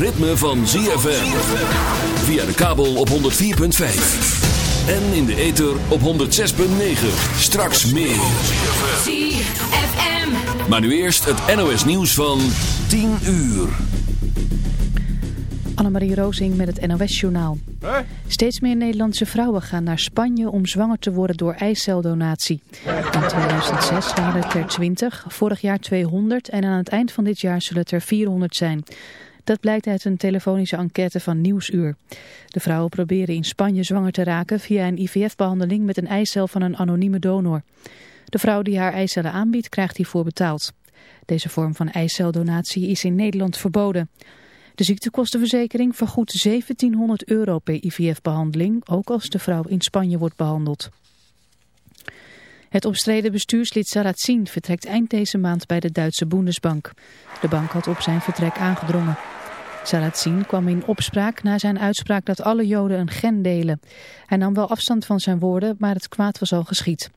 ritme van ZFM. Via de kabel op 104.5. En in de ether op 106.9. Straks meer. ZFM. Maar nu eerst het NOS nieuws van 10 uur. Annemarie Rozing met het NOS journaal. Steeds meer Nederlandse vrouwen gaan naar Spanje om zwanger te worden door eiceldonatie. In 2006 waren het er 20, vorig jaar 200 en aan het eind van dit jaar zullen het er 400 zijn. Dat blijkt uit een telefonische enquête van Nieuwsuur. De vrouwen proberen in Spanje zwanger te raken via een IVF-behandeling met een eicel van een anonieme donor. De vrouw die haar eicellen aanbiedt krijgt hiervoor betaald. Deze vorm van eiceldonatie is in Nederland verboden. De ziektekostenverzekering vergoedt 1700 euro per IVF-behandeling, ook als de vrouw in Spanje wordt behandeld. Het omstreden bestuurslid Sarrazin vertrekt eind deze maand bij de Duitse Bundesbank. De bank had op zijn vertrek aangedrongen. Sarrazin kwam in opspraak na zijn uitspraak dat alle Joden een gen delen. Hij nam wel afstand van zijn woorden, maar het kwaad was al geschied.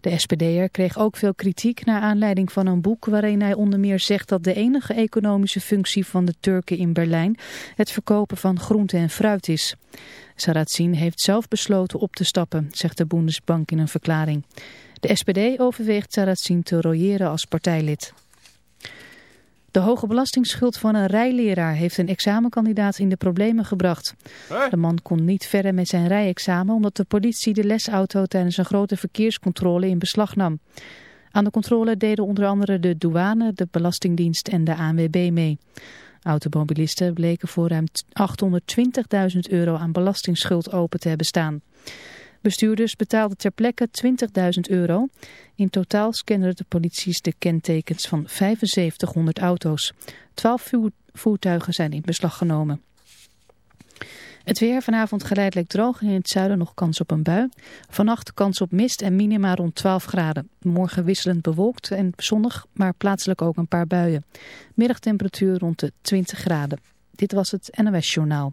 De SPD'er kreeg ook veel kritiek naar aanleiding van een boek waarin hij onder meer zegt dat de enige economische functie van de Turken in Berlijn het verkopen van groente en fruit is. Sarrazin heeft zelf besloten op te stappen, zegt de Bundesbank in een verklaring. De SPD overweegt Sarrazin te royeren als partijlid. De hoge belastingsschuld van een rijleraar heeft een examenkandidaat in de problemen gebracht. De man kon niet verder met zijn rijexamen omdat de politie de lesauto tijdens een grote verkeerscontrole in beslag nam. Aan de controle deden onder andere de douane, de belastingdienst en de ANWB mee. Automobilisten bleken voor ruim 820.000 euro aan belastingsschuld open te hebben staan. Bestuurders betaalden ter plekke 20.000 euro. In totaal scannen de polities de kentekens van 7500 auto's. 12 voertuigen zijn in beslag genomen. Het weer vanavond geleidelijk droog in het zuiden nog kans op een bui. Vannacht kans op mist en minima rond 12 graden. Morgen wisselend bewolkt en zonnig, maar plaatselijk ook een paar buien. Middagtemperatuur rond de 20 graden. Dit was het NOS Journaal.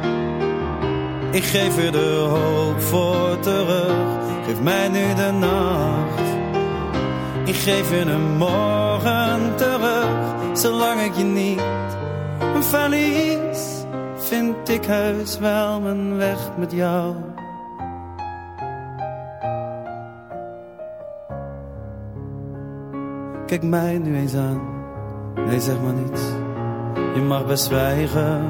ik geef u de hoop voor terug. Geef mij nu de nacht. Ik geef u een morgen terug. Zolang ik je niet verlies, vind ik heus wel mijn weg met jou. Kijk mij nu eens aan. Nee, zeg maar niets. Je mag best zwijgen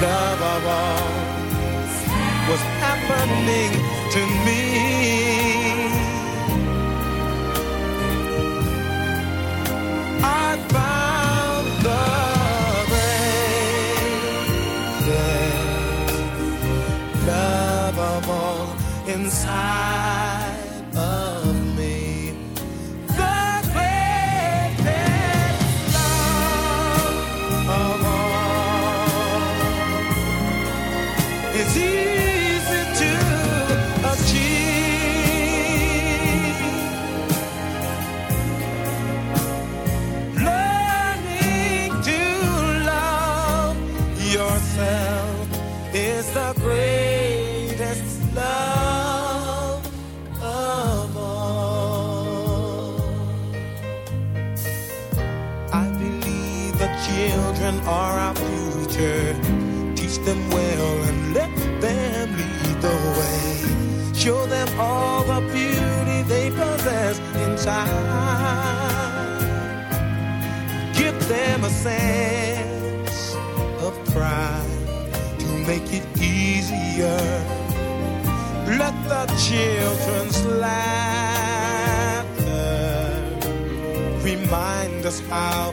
love of all was happening to me. I found the love of all inside. children's laughter remind us how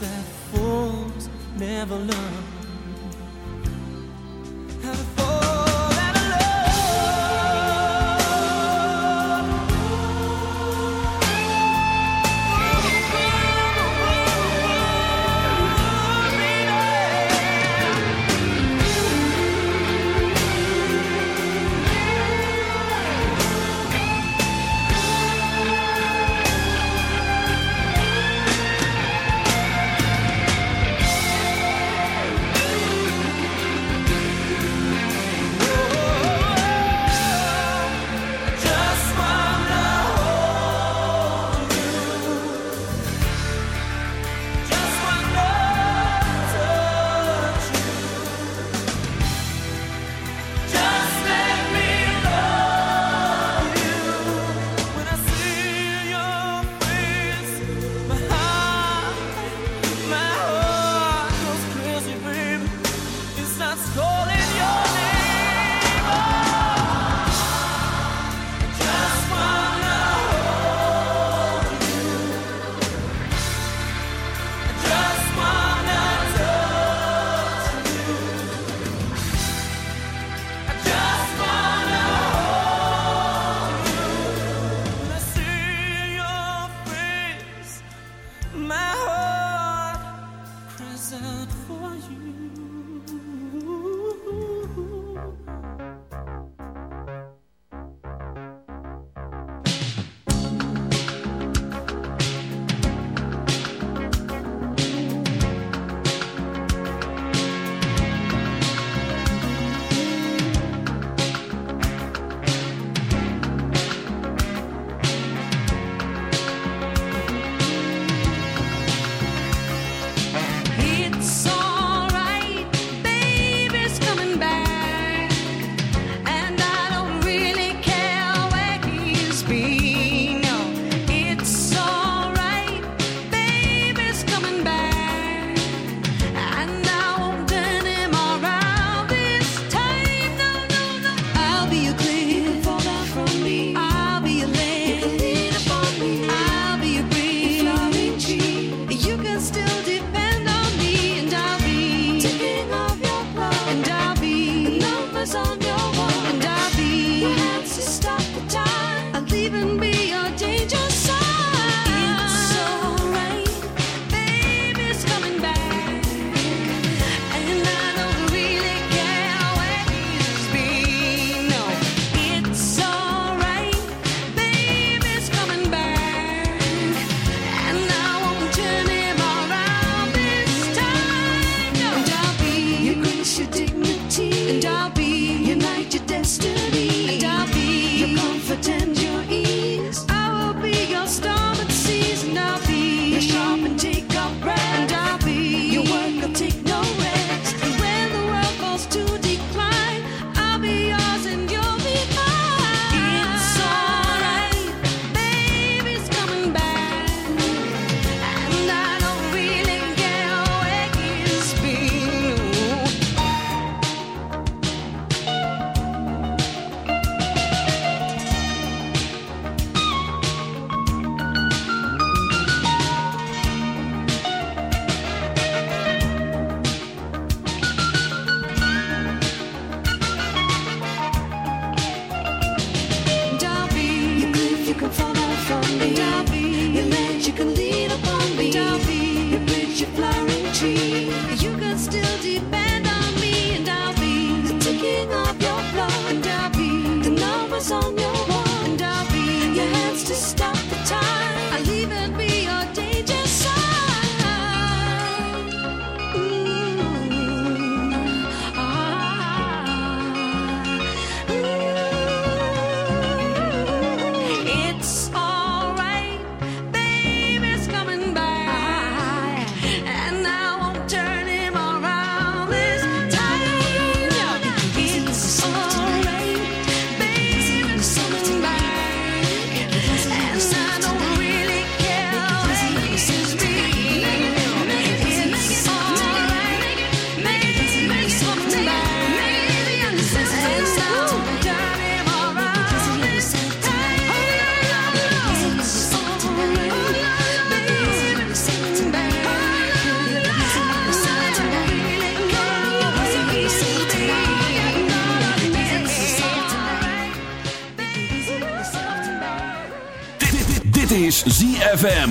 that falls never love.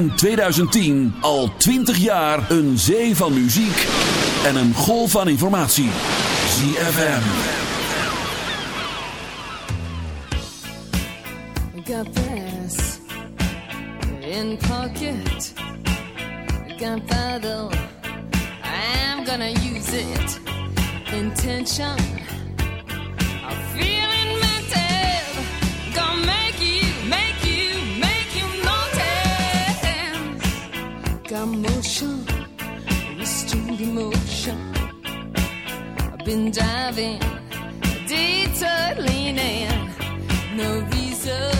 in 2010 al 20 jaar een zee van muziek en een golf van informatie. ZFM. Got this in pocket. Got battle. I'm gonna use it. Intention. I feel it. I'm motion, restrained emotion. I've been diving, detour no reason.